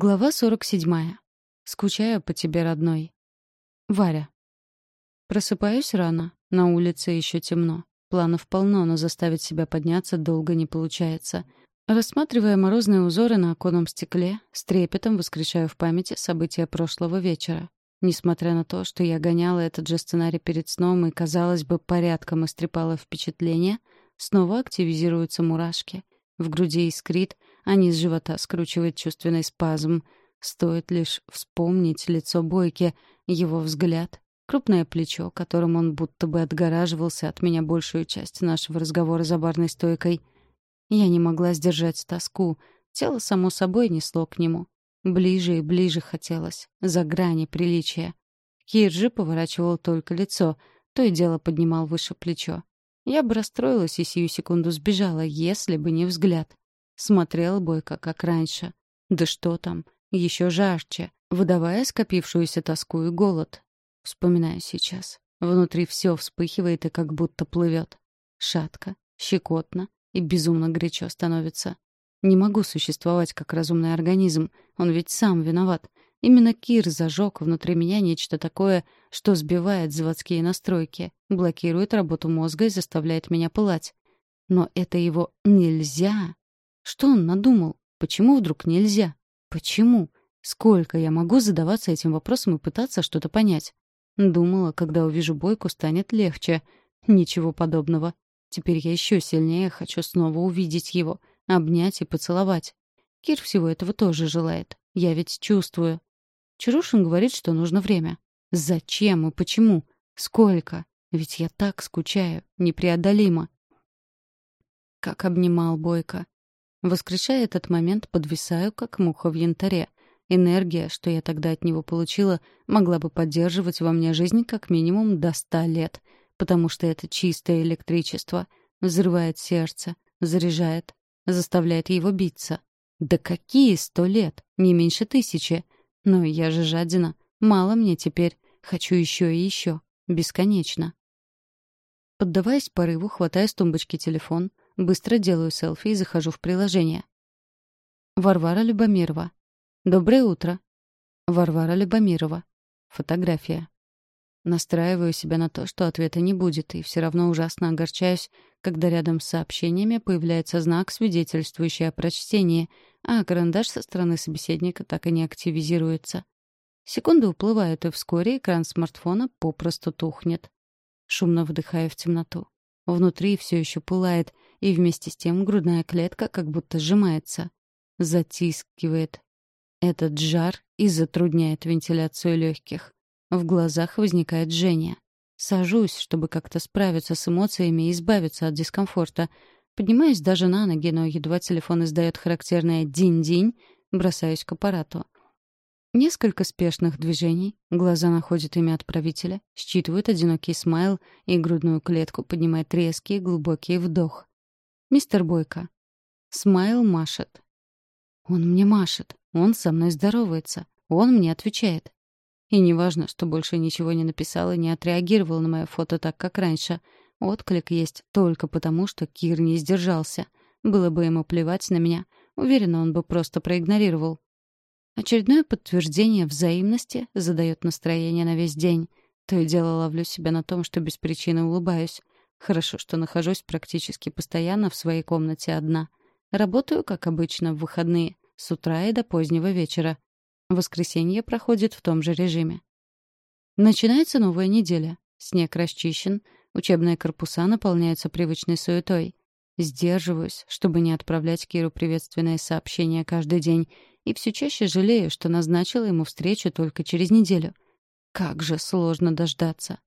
Глава 47. Скучаю по тебе, родной. Варя. Просыпаюсь рано. На улице еще темно. Планов полно, но заставить себя подняться долго не получается. Рассматривая морозные узоры на оконном стекле, с трепетом воскрешаю в памяти события прошлого вечера. Несмотря на то, что я гоняла этот же сценарий перед сном и, казалось бы, порядком истрепала впечатление, снова активизируются мурашки. В груди искрит — а низ живота скручивает чувственный спазм. Стоит лишь вспомнить лицо Бойки, его взгляд, крупное плечо, которым он будто бы отгораживался от меня большую часть нашего разговора за барной стойкой. Я не могла сдержать тоску. Тело, само собой, несло к нему. Ближе и ближе хотелось, за грани приличия. Кир же поворачивал только лицо, то и дело поднимал выше плечо. Я бы расстроилась и сию секунду сбежала, если бы не взгляд. Смотрел Бойко, как раньше. Да что там, еще жарче, выдавая скопившуюся тоску и голод. Вспоминаю сейчас. Внутри все вспыхивает и как будто плывет. Шатко, щекотно и безумно горячо становится. Не могу существовать как разумный организм, он ведь сам виноват. Именно Кир зажег внутри меня нечто такое, что сбивает заводские настройки, блокирует работу мозга и заставляет меня пылать. Но это его «нельзя» Что он надумал? Почему вдруг нельзя? Почему? Сколько я могу задаваться этим вопросом и пытаться что-то понять? Думала, когда увижу Бойку, станет легче. Ничего подобного. Теперь я еще сильнее хочу снова увидеть его, обнять и поцеловать. Кир всего этого тоже желает. Я ведь чувствую. Чарушин говорит, что нужно время. Зачем и почему? Сколько? Ведь я так скучаю, непреодолимо. Как обнимал Бойко. Воскрешая этот момент, подвисаю, как муха в янтаре. Энергия, что я тогда от него получила, могла бы поддерживать во мне жизнь как минимум до ста лет, потому что это чистое электричество. Взрывает сердце, заряжает, заставляет его биться. Да какие сто лет? Не меньше тысячи. Но я же жадина. Мало мне теперь. Хочу еще и еще. Бесконечно. Поддаваясь порыву, хватая с тумбочки телефон, Быстро делаю селфи и захожу в приложение. Варвара Любомирова. Доброе утро. Варвара Любомирова. Фотография. Настраиваю себя на то, что ответа не будет, и все равно ужасно огорчаюсь, когда рядом с сообщениями появляется знак, свидетельствующий о прочтении, а карандаш со стороны собеседника так и не активизируется. Секунды уплывают, и вскоре экран смартфона попросту тухнет. Шумно вдыхаю в темноту. Внутри все еще пылает, и вместе с тем грудная клетка как будто сжимается. Затискивает. Этот жар и затрудняет вентиляцию легких. В глазах возникает жжение. Сажусь, чтобы как-то справиться с эмоциями и избавиться от дискомфорта. Поднимаюсь даже на ноги, но едва телефон издает характерное «динь-динь», бросаюсь к аппарату. Несколько спешных движений, глаза находят имя отправителя, считывают одинокий смайл и грудную клетку поднимает резкий глубокий вдох. «Мистер Бойко». Смайл машет. Он мне машет, он со мной здоровается, он мне отвечает. И неважно, что больше ничего не написал и не отреагировал на мое фото так, как раньше. Отклик есть только потому, что Кир не сдержался. Было бы ему плевать на меня. Уверена, он бы просто проигнорировал. Очередное подтверждение взаимности задает настроение на весь день. То и дело ловлю себя на том, что без причины улыбаюсь. Хорошо, что нахожусь практически постоянно в своей комнате одна. Работаю, как обычно, в выходные, с утра и до позднего вечера. Воскресенье проходит в том же режиме. Начинается новая неделя. Снег расчищен, учебные корпуса наполняются привычной суетой. Сдерживаюсь, чтобы не отправлять Киру приветственные сообщения каждый день, и все чаще жалею, что назначила ему встречу только через неделю. Как же сложно дождаться.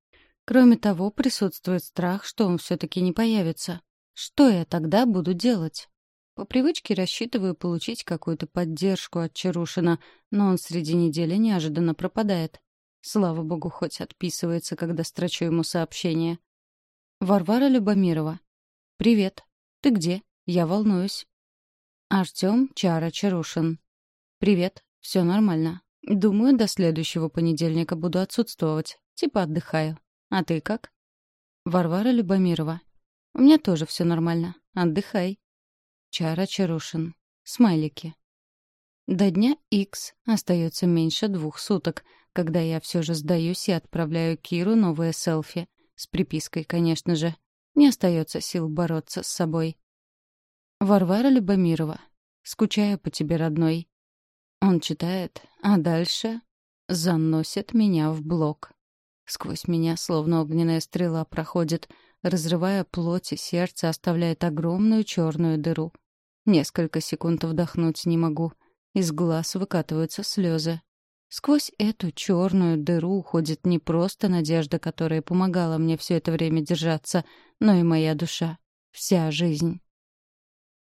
Кроме того, присутствует страх, что он все-таки не появится. Что я тогда буду делать? По привычке рассчитываю получить какую-то поддержку от Чарушина, но он среди недели неожиданно пропадает. Слава богу, хоть отписывается, когда строчу ему сообщение. Варвара Любомирова. «Привет. Ты где? Я волнуюсь». Артём Чара Чарушин. «Привет. Все нормально. Думаю, до следующего понедельника буду отсутствовать. Типа отдыхаю. А ты как? Варвара Любомирова. У меня тоже все нормально. Отдыхай. Чара Чарушин. Смайлики. До дня X остается меньше двух суток, когда я все же сдаюсь и отправляю Киру новое селфи. С припиской, конечно же. Не остается сил бороться с собой. Варвара Любомирова. Скучаю по тебе, родной. Он читает, а дальше заносит меня в блок. Сквозь меня словно огненная стрела проходит, разрывая плоть и сердце, оставляет огромную черную дыру. Несколько секунд вдохнуть не могу. Из глаз выкатываются слезы. Сквозь эту черную дыру уходит не просто надежда, которая помогала мне все это время держаться, но и моя душа. Вся жизнь.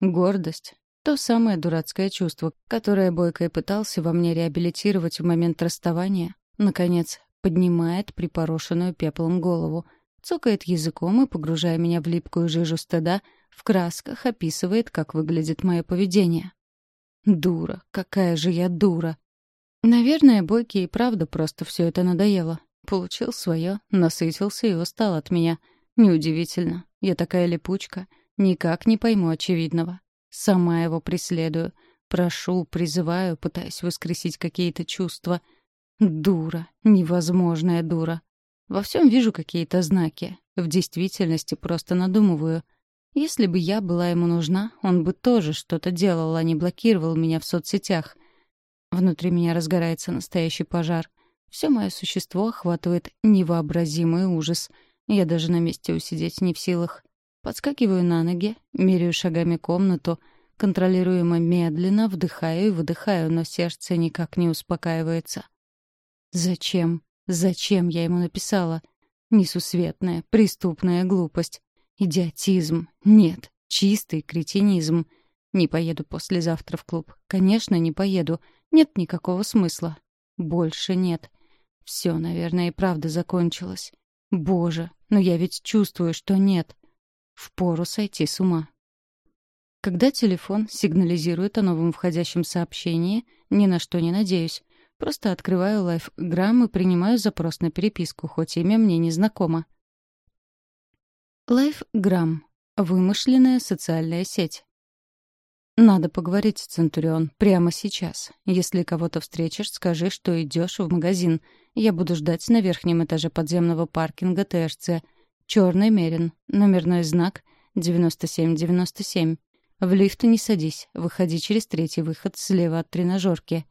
Гордость — то самое дурацкое чувство, которое Бойко и пытался во мне реабилитировать в момент расставания, наконец, поднимает припорошенную пеплом голову, цокает языком и, погружая меня в липкую жижу стыда, в красках описывает, как выглядит мое поведение. Дура, какая же я дура. Наверное, Бойке и правда просто все это надоело. Получил свое, насытился и устал от меня. Неудивительно. Я такая липучка. Никак не пойму очевидного. Сама его преследую. Прошу, призываю, пытаюсь воскресить какие-то чувства. Дура. Невозможная дура. Во всем вижу какие-то знаки. В действительности просто надумываю — если бы я была ему нужна, он бы тоже что-то делал, а не блокировал меня в соцсетях. Внутри меня разгорается настоящий пожар. Все мое существо охватывает невообразимый ужас. Я даже на месте усидеть не в силах. Подскакиваю на ноги, меряю шагами комнату, контролируемо медленно вдыхаю и выдыхаю, но сердце никак не успокаивается. Зачем? Зачем я ему написала? Несусветная, преступная глупость. Идиотизм. Нет, чистый кретинизм. Не поеду послезавтра в клуб. Конечно, не поеду. Нет никакого смысла. Больше нет. Все, наверное, и правда закончилось. Боже, но я ведь чувствую, что нет. Впору сойти с ума. Когда телефон сигнализирует о новом входящем сообщении, ни на что не надеюсь. Просто открываю лайфграмм и принимаю запрос на переписку, хоть имя мне не знакомо. Лайфграмм. Вымышленная социальная сеть. Надо поговорить, Центурион, прямо сейчас. Если кого-то встретишь, скажи, что идешь в магазин. Я буду ждать на верхнем этаже подземного паркинга ТРЦ. Черный Мерин. Номерной знак 9797. В лифт не садись. Выходи через третий выход слева от тренажерки.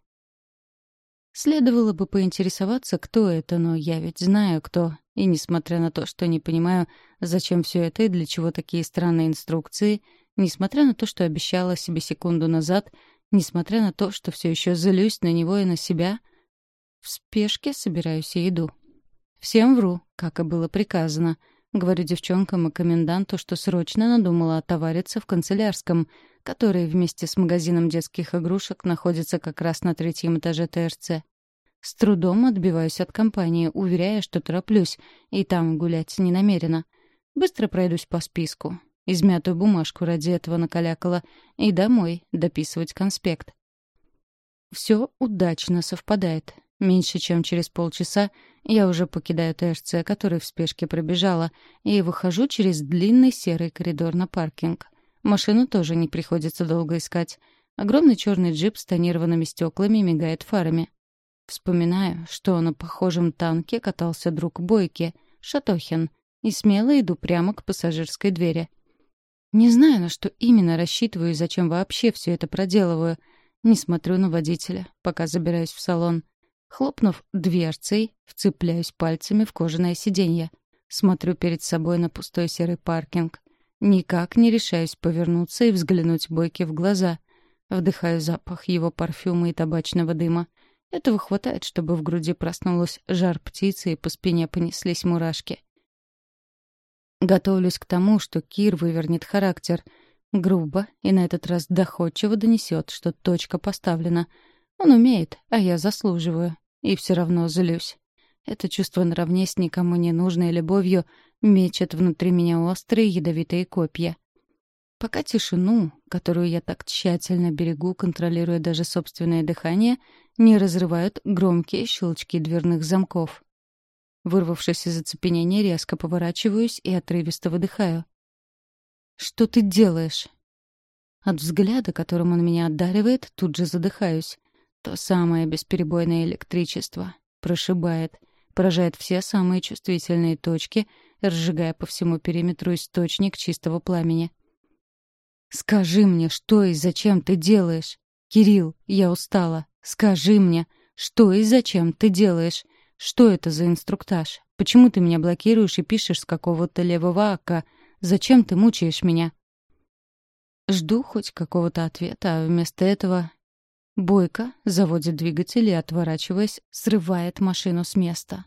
Следовало бы поинтересоваться, кто это, но я ведь знаю, кто. И несмотря на то, что не понимаю, зачем все это и для чего такие странные инструкции, несмотря на то, что обещала себе секунду назад, несмотря на то, что все еще злюсь на него и на себя, в спешке собираюсь и иду. Всем вру, как и было приказано. Говорю девчонкам и коменданту, что срочно надумала отовариться в канцелярском, который вместе с магазином детских игрушек находится как раз на третьем этаже ТРЦ. С трудом отбиваюсь от компании, уверяя, что тороплюсь, и там гулять не намерена. Быстро пройдусь по списку. Измятую бумажку ради этого накалякала. И домой дописывать конспект. Все удачно совпадает. Меньше чем через полчаса я уже покидаю ТРЦ, который в спешке пробежала, и выхожу через длинный серый коридор на паркинг. Машину тоже не приходится долго искать. Огромный черный джип с тонированными стеклами мигает фарами. Вспоминаю, что на похожем танке катался друг Бойки, Шатохин, и смело иду прямо к пассажирской двери. Не знаю, на что именно рассчитываю и зачем вообще все это проделываю. Не смотрю на водителя, пока забираюсь в салон. Хлопнув дверцей, вцепляюсь пальцами в кожаное сиденье. Смотрю перед собой на пустой серый паркинг. Никак не решаюсь повернуться и взглянуть Бойке в глаза. Вдыхаю запах его парфюма и табачного дыма. Этого хватает, чтобы в груди проснулась жар птицы и по спине понеслись мурашки. Готовлюсь к тому, что Кир вывернет характер. Грубо и на этот раз доходчиво донесет, что точка поставлена. Он умеет, а я заслуживаю. И все равно злюсь. Это чувство наравне с никому не нужной любовью мечет внутри меня острые ядовитые копья. Пока тишину, которую я так тщательно берегу, контролируя даже собственное дыхание, не разрывают громкие щелчки дверных замков. Вырвавшись из оцепенения, резко поворачиваюсь и отрывисто выдыхаю. «Что ты делаешь?» От взгляда, которым он меня одаривает, тут же задыхаюсь. То самое бесперебойное электричество. Прошибает. Поражает все самые чувствительные точки, разжигая по всему периметру источник чистого пламени. «Скажи мне, что и зачем ты делаешь? Кирилл, я устала. Скажи мне, что и зачем ты делаешь? Что это за инструктаж? Почему ты меня блокируешь и пишешь с какого-то левого ака? Зачем ты мучаешь меня?» Жду хоть какого-то ответа, а вместо этого... Бойко заводит двигатель и, отворачиваясь, срывает машину с места.